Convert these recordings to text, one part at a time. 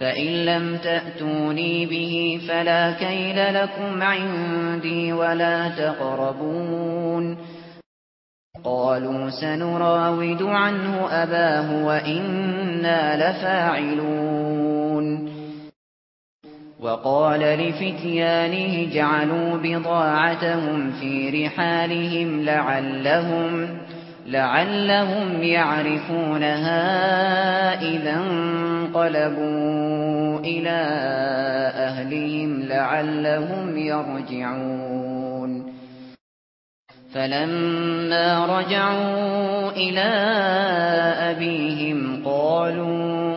فَإِن لَّمْ تَأْتُونِي بِهِ فَلَا كَيْلَ لَكُمْ عِندِي وَلَا تَقْرَبُونِ قَالُوا سَنُرَاوِدُ عَنْهُ أَبَاهُ وَإِنَّا لَفَاعِلُونَ وَقَالَ لِفِتْيَانِهِ جَعَلُوا بِضَاعَتَهُمْ فِي رِحَالِهِمْ لَعَلَّهُمْ لَعَلَّهُمْ يَعْرِفُونَهَا إِذَا فانقلبوا إلى أهلهم لعلهم يرجعون. فلما رجعوا إلى أبيهم قالوا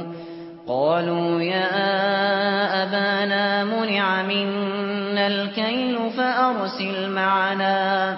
قالوا يا أبانا منع منا الكيل فأرسل معنا فأرسل معنا.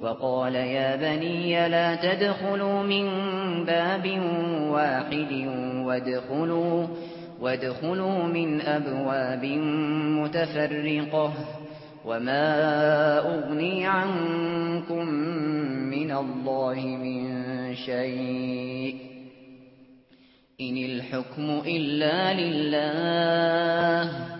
وقال يا بني لا تدخلوا من باب واحد وادخلوا وادخلوا من أبواب متفرقة وما أغني عنكم من الله من شيء إن الحكم إلا لله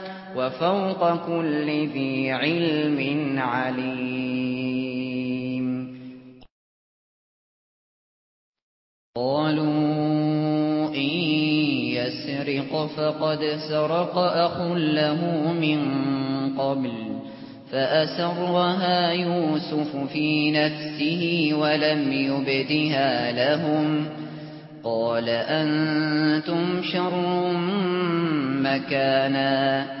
وَفَوْقَ كُلِّ ذِي عِلْمٍ عَلِيمٌ. قَالُوا إِن يَسْرِقْ فَقَدْ سَرَقَ أَخٌ لَّهُ مِن قَبْلُ فَأَسَرَّهَا يُوسُفُ فِي نَفْسِهِ وَلَمْ يُبْدِهَا لَهُمْ. قَالَ أَنتُمْ شَرٌّ مَّكَانًا.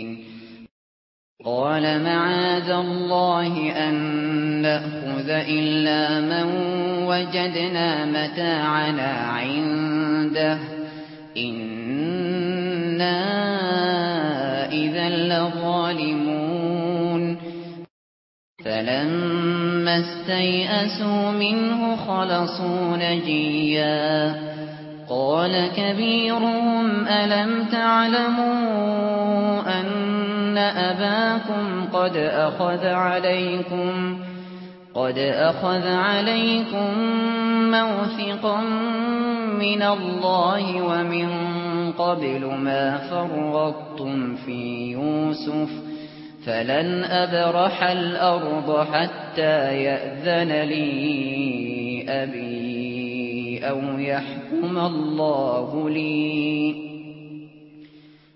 قال معاذ الله أن نأخذ إلا من وجدنا متاعنا عنده. إنا إذا لظالمون. فلما استيأسوا منه خلصوا نجيا. قال كبيرهم ألم تعلموا أن أباكم قد أخذ عليكم قد أخذ عليكم موثقا من الله ومن قبل ما فرطتم في يوسف فلن أبرح الأرض حتى يأذن لي أبي أو يحكم الله لي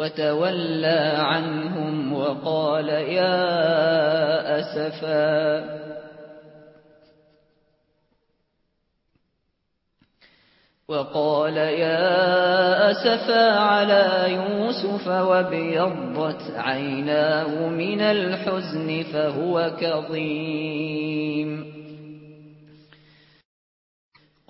وتولى عنهم وقال يا أسفا. وقال يا أسفا على يوسف وبيضت عيناه من الحزن فهو كظيم.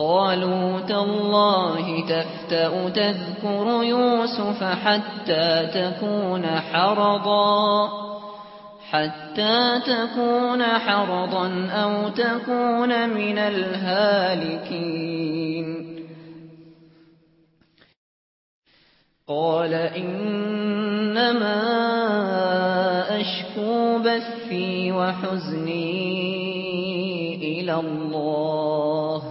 قالوا تالله تفتأ تذكر يوسف حتى تكون حرضا حتى تكون حرضا أو تكون من الهالكين. قال إنما أشكو بثي وحزني إلى الله.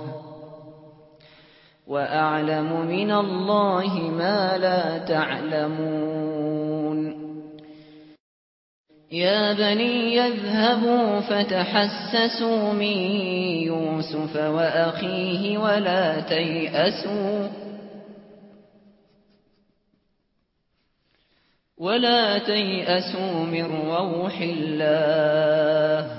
وأعلم من الله ما لا تعلمون يا بني يذهبوا فتحسسوا من يوسف وأخيه ولا تيأسوا ولا تيأسوا من روح الله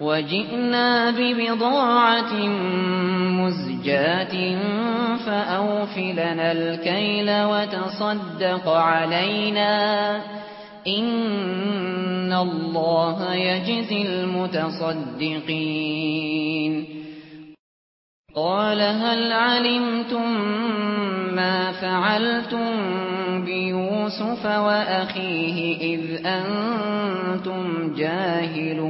وَجِئْنَا بِبِضَاعَةٍ مُزْجَاةٍ فأوفلنا الْكَيْلَ وَتَصَدَّقْ عَلَيْنَا إِنَّ اللَّهَ يَجْزِي الْمُتَصَدِّقِينَ. قَالَ هَلْ عَلِمْتُمْ مَا فَعَلْتُمْ بِيُوسُفَ وَأَخِيهِ إِذْ أَنْتُمْ جَاهِلُونَ؟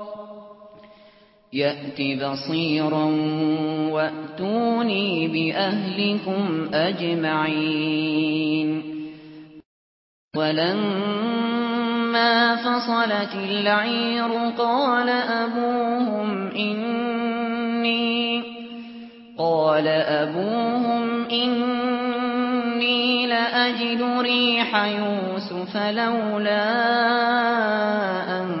يَأْتِ بصيرا وأتوني بأهلكم أجمعين ولما فصلت العير قال أبوهم إني قال أبوهم إني لأجد ريح يوسف لولا أن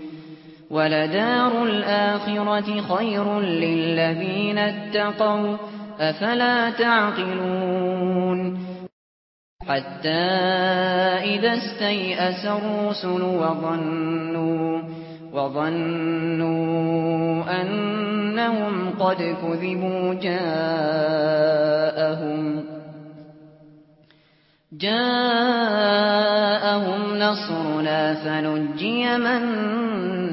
ولدار الآخرة خير للذين اتقوا أفلا تعقلون؟ حتى إذا استيأس الرسل وظنوا وظنوا أنهم قد كذبوا جاءهم جاءهم نصرنا فنجي من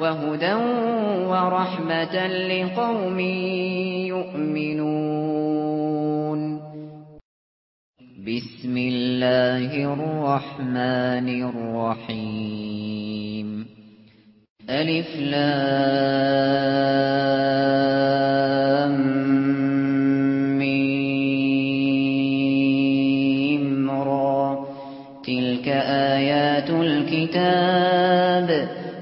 وَهُدًى وَرَحْمَةً لِقَوْمٍ يُؤْمِنُونَ. بِسْمِ اللَّهِ الرَّحْمَنِ الرَّحِيمِ. أَلِف لَام مِيم تِلْكَ آيَاتُ الْكِتَابِ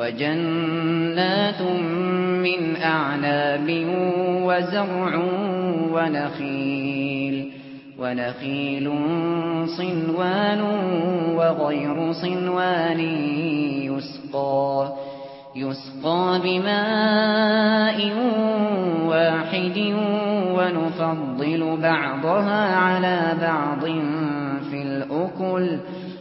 وجنات من أعناب وزرع ونخيل ونخيل صنوان وغير صنوان يسقى يسقى بماء واحد ونفضل بعضها على بعض في الأكل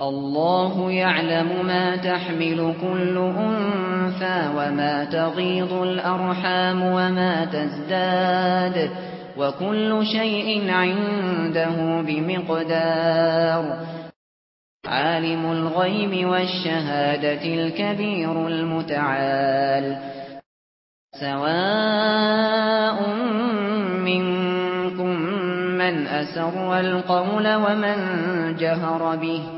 الله يعلم ما تحمل كل انثى وما تغيض الأرحام وما تزداد وكل شيء عنده بمقدار. عالم الغيب والشهادة الكبير المتعال. سواء منكم من أسر القول ومن جهر به.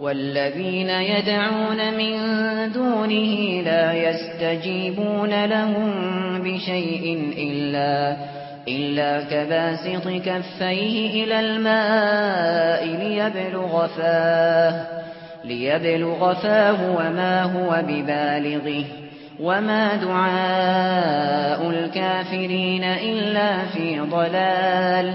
والذين يدعون من دونه لا يستجيبون لهم بشيء إلا إلا كباسط كفيه إلى الماء ليبلغ فاه ليبلغ فاه وما هو ببالغه. وما دعاء الكافرين إلا في ضلال.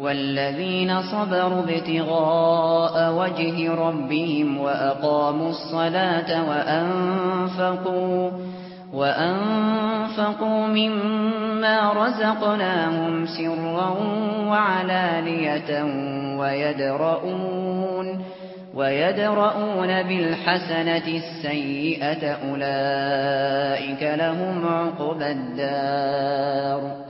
والذين صبروا ابتغاء وجه ربهم وأقاموا الصلاة وأنفقوا وأنفقوا مما رزقناهم سرا وعلانية ويدرؤون ويدرؤون بالحسنة السيئة أولئك لهم عقبى الدار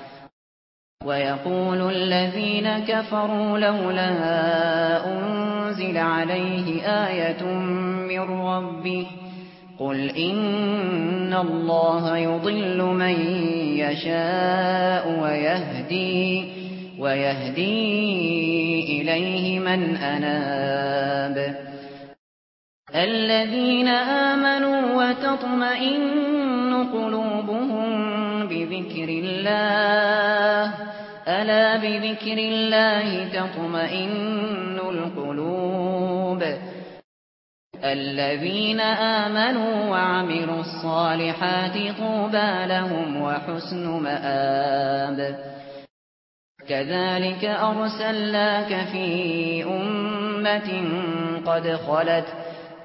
وَيَقُولُ الَّذِينَ كَفَرُوا لَوْلَا أُنْزِلَ عَلَيْهِ آيَةٌ مِّن رَّبِّهِ قُلْ إِنَّ اللَّهَ يُضِلُّ مَن يَشَاءُ وَيَهْدِي وَيَهْدِي إِلَيْهِ مَن أَنَابَ الَّذِينَ آمَنُوا وَتَطْمَئِنُّ قُلُوبُهُم بذكر الله. ألا بذكر الله تطمئن القلوب. الذين آمنوا وعملوا الصالحات طوبى لهم وحسن مآب. كذلك أرسلناك في أمة قد خلت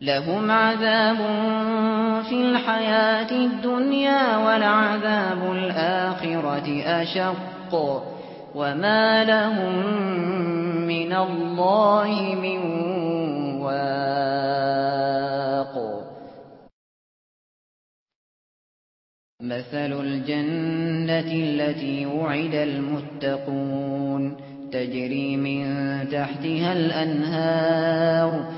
لهم عذاب في الحياة الدنيا والعذاب الآخرة أشق وما لهم من الله من واق مثل الجنة التي وعد المتقون تجري من تحتها الأنهار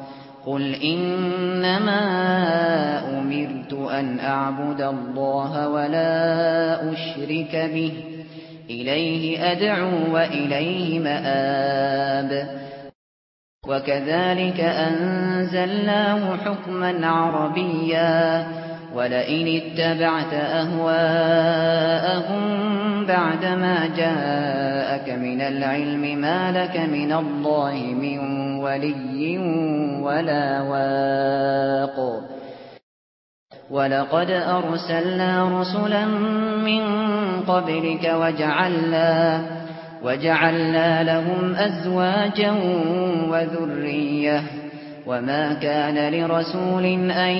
قل إنما أمرت أن أعبد الله ولا أشرك به. إليه أدعو وإليه مآب. وكذلك أنزلناه حكما عربيا. ولئن اتبعت أهواءهم بعدما جاءك من العلم ما لك من الله من ولي ولا واق. ولقد أرسلنا رسلا من قبلك وجعلنا وجعلنا لهم أزواجا وذرية. وما كان لرسول أن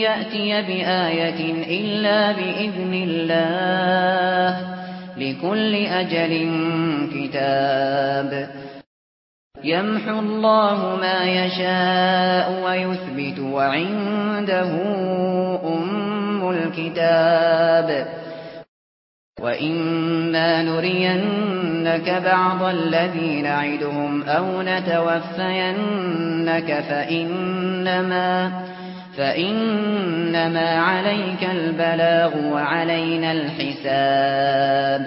يأتي بآية إلا بإذن الله لكل أجل كتاب. يمحو الله ما يشاء ويثبت وعنده أم الكتاب. وإنا نرينك بعض الذي نعدهم أو نتوفينك فإنما فإنما عليك البلاغ وعلينا الحساب.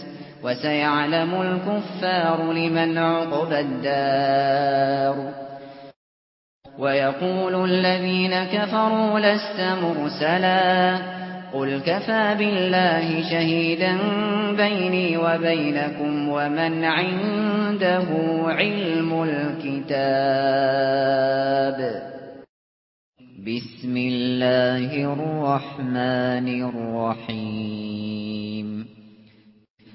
وَسَيَعْلَمُ الْكُفَّارُ لِمَنْ عقب الدَّارِ. وَيَقُولُ الَّذِينَ كَفَرُوا لَسْتَ مُرْسَلًا. قُلْ كَفَى بِاللَّهِ شَهِيدًا بَيْنِي وَبَيْنَكُمْ وَمَنْ عِندَهُ عِلْمُ الْكِتَابِ. بِسْمِ اللَّهِ الرَّحْمَنِ الرَّحِيمِ.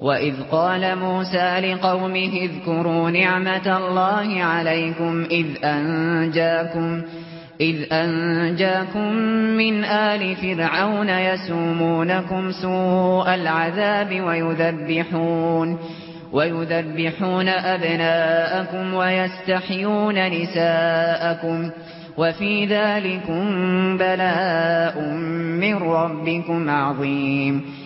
وَإِذْ قَالَ مُوسَى لِقَوْمِهِ اذْكُرُوا نِعْمَةَ اللَّهِ عَلَيْكُمْ إِذْ أَنْجَاكُمْ إِذْ أَنْجَاكُمْ مِنْ آلِ فِرْعَوْنَ يَسُومُونَكُمْ سُوءَ الْعَذَابِ وَيُذَبِّحُونَ وَيُذَبِّحُونَ أَبْنَاءَكُمْ وَيَسْتَحْيُونَ نِسَاءَكُمْ وَفِي ذَلِكُمْ بَلَاءٌ مِنْ رَبِّكُمْ عَظِيمٌ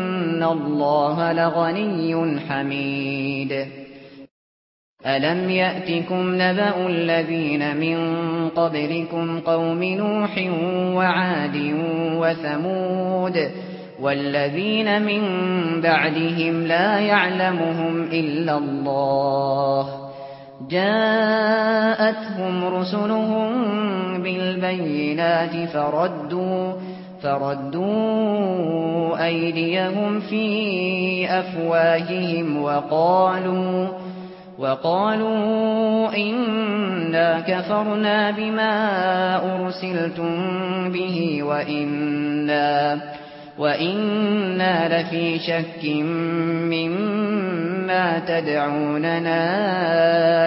ان الله لغني حميد الم ياتكم نبأ الذين من قبلكم قوم نوح وعاد وثمود والذين من بعدهم لا يعلمهم الا الله جاءتهم رسلهم بالبينات فردوا فردوا أيديهم في أفواههم وقالوا وقالوا إنا كفرنا بما أرسلتم به وإنا وإنا لفي شك مما تدعوننا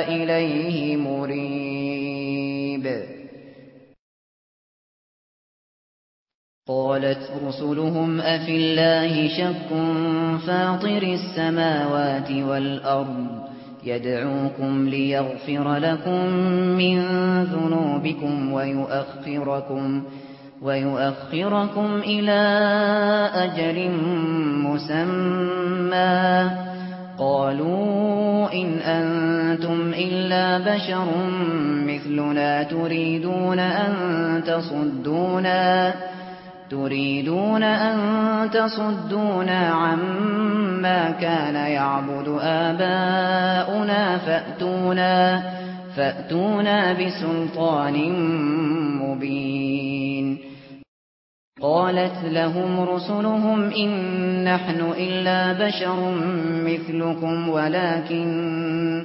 إليه مريد قالت رسلهم أفي الله شك فاطر السماوات والأرض يدعوكم ليغفر لكم من ذنوبكم ويؤخركم ويؤخركم إلى أجل مسمى قالوا إن أنتم إلا بشر مثلنا تريدون أن تصدونا تريدون أن تصدونا عما كان يعبد آباؤنا فأتونا, فأتونا بسلطان مبين. قالت لهم رسلهم إن نحن إلا بشر مثلكم ولكن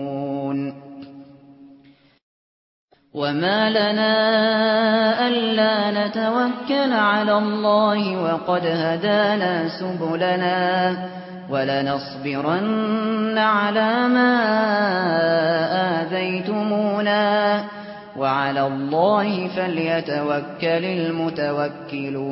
وما لنا الا نتوكل على الله وقد هدانا سبلنا ولنصبرن على ما آذيتمونا وعلى الله فليتوكل المتوكلون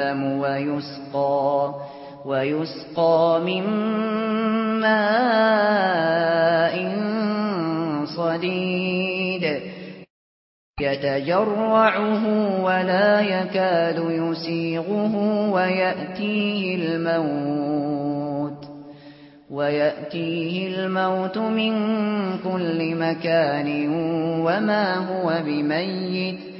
جهنم ويسقى ويسقى من ماء صديد. يتجرعه ولا يكاد يسيغه ويأتيه الموت ويأتيه الموت من كل مكان وما هو بميت.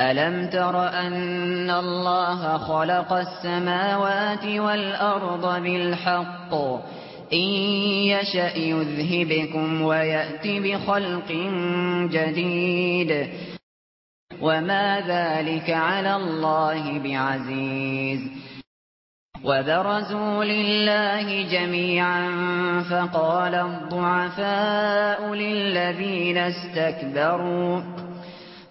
أَلَمْ تَرَ أَنَّ اللَّهَ خَلَقَ السَّمَاوَاتِ وَالْأَرْضَ بِالْحَقِّ إِنْ يَشَأْ يُذْهِبْكُمْ وَيَأْتِ بِخَلْقٍ جَدِيدٍ وَمَا ذَلِكَ عَلَى اللَّهِ بِعَزِيزٍ وَبَرَزُوا لِلَّهِ جَمِيعًا فَقَالَ الضُّعَفَاءُ لِلَّذِينَ اسْتَكْبَرُوا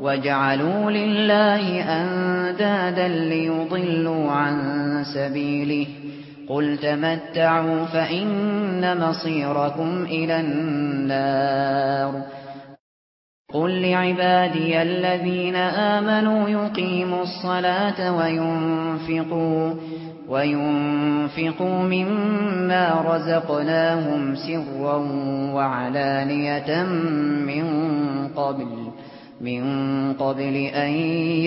وَجَعَلُوا لِلَّهِ أَندَادًا لِّيُضِلُّوا عَن سَبِيلِهِ قُلْ تَمَتَّعُوا فَإِنَّ مَصِيرَكُمْ إِلَى النَّارِ قُلْ لِعِبَادِيَ الَّذِينَ آمَنُوا يُقِيمُوا الصَّلَاةَ وَيُنفِقُوا وَيُنفِقُوا مِمَّا رَزَقْنَاهُمْ سِرًّا وَعَلَانِيَةً مِّن قَبْلُ مِنْ قَبْلِ أَنْ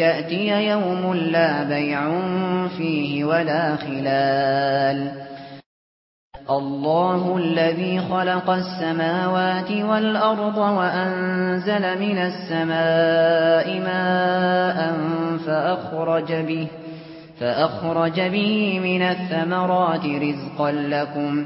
يَأْتِيَ يَوْمٌ لَا بَيْعٌ فِيهِ وَلَا خِلَالٌ. اللَّهُ الَّذِي خَلَقَ السَّمَاوَاتِ وَالْأَرْضَ وَأَنْزَلَ مِنَ السَّمَاءِ مَاءً فَأَخْرَجَ بِهِ فَأَخْرَجَ بِهِ مِنَ الثَّمَرَاتِ رِزْقًا لَكُمْ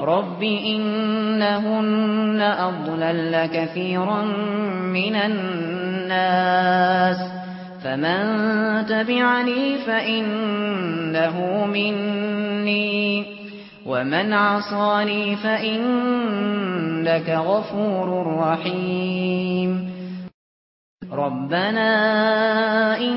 رب إنهن أضلل كثيرا من الناس فمن تبعني فإنه مني ومن عصاني فإنك غفور رحيم ربنا إن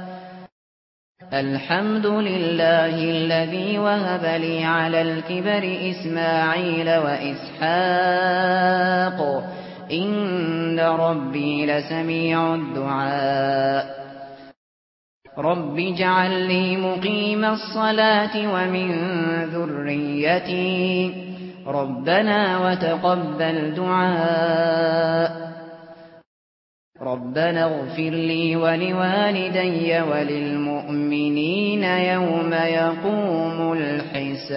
الحمد لله الذي وهب لي على الكبر إسماعيل وإسحاق إن ربي لسميع الدعاء. رب اجعل لي مقيم الصلاة ومن ذريتي ربنا وتقبل دعاء. ربنا اغفر لي ولوالدي وللمسلمين المؤمنين يوم يقوم الحساب.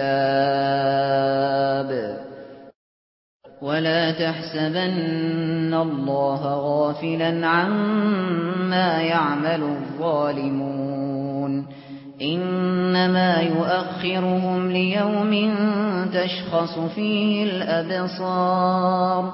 ولا تحسبن الله غافلا عما يعمل الظالمون. إنما يؤخرهم ليوم تشخص فيه الأبصار.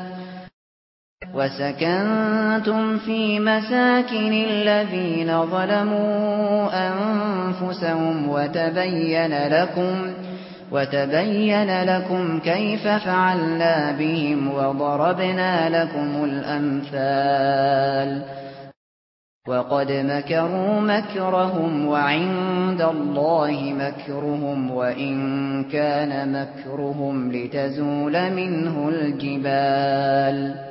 وَسَكَنْتُمْ فِي مَسَاكِنِ الَّذِينَ ظَلَمُوا أَنفُسَهُمْ وَتَبَيَّنَ لَكُمْ وَتَبَيَّنَ لَكُمْ كَيْفَ فَعَلْنَا بِهِمْ وَضَرَبْنَا لَكُمُ الْأَمْثَالَ. وَقَدْ مَكَرُوا مَكْرَهُمْ وَعِندَ اللَّهِ مَكْرُهُمْ وَإِن كَانَ مَكْرُهُمْ لِتَزُولَ مِنْهُ الْجِبَالُ.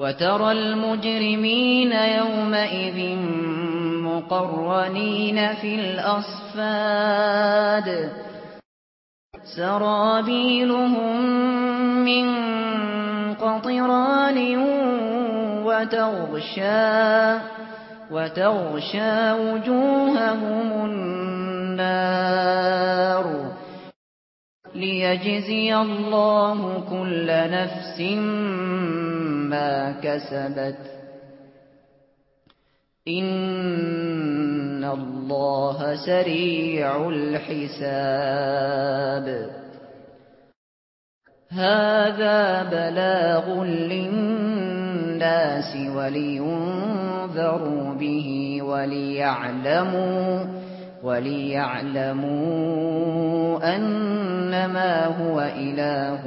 وترى المجرمين يومئذ مقرنين في الأصفاد. سرابيلهم من قطران وتغشى وتغشى وجوههم النار. ليجزي الله كل نفس ما كسبت. إن الله سريع الحساب. هذا بلاغ للناس ولينذروا به وليعلموا وليعلموا أنما هو إله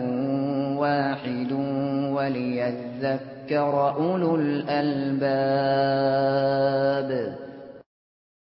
واحد. وليذكر أولو الألباب